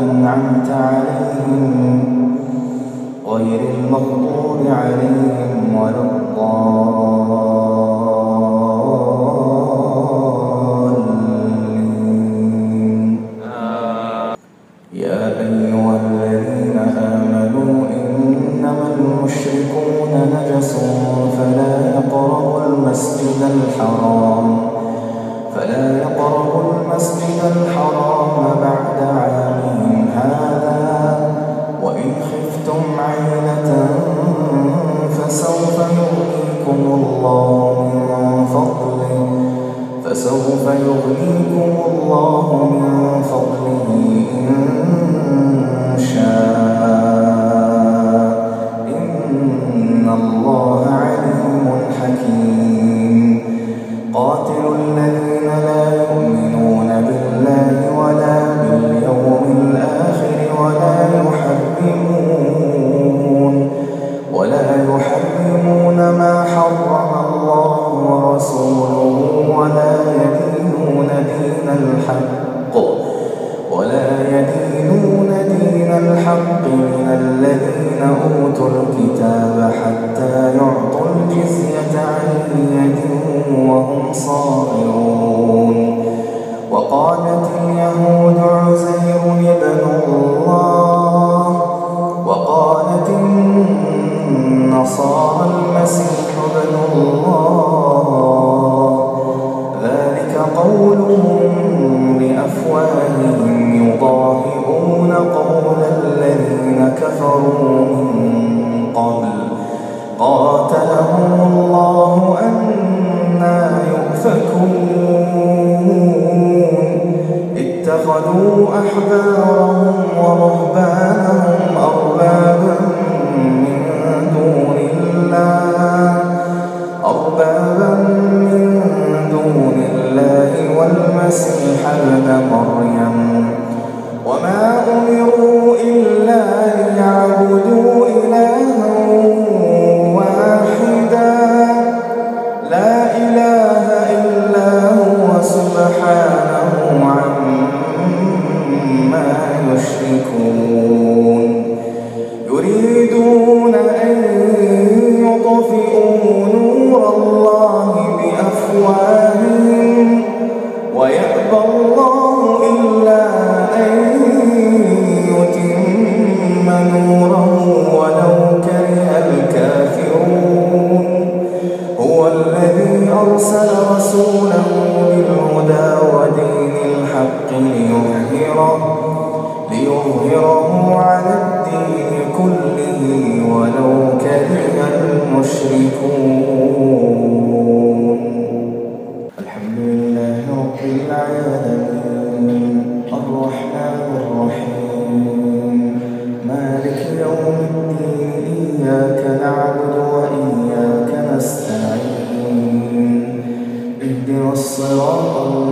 أنعمت عليهم غير المغضوب عليهم ولا الضالين. يا أيها الذين آمنوا إنما المشركون نجس فلا يقربوا المسجد الحرام. فلا يقربوا فسوف يغنيكم الله من فضله. النصارى المسيح ابن الله. ذلك قولهم بأفواههم يضاهئون قول الذين كفروا من قبل. قاتلهم الله أنا يؤفكون. اتخذوا أحبارهم ورهبانهم أربابا الله على الدين كله ولو كره المشركون. الحمد لله رب العالمين. الرحمن الرحيم. مالك يوم الدين. إياك نعبد وإياك نستعين. اهدنا الصراط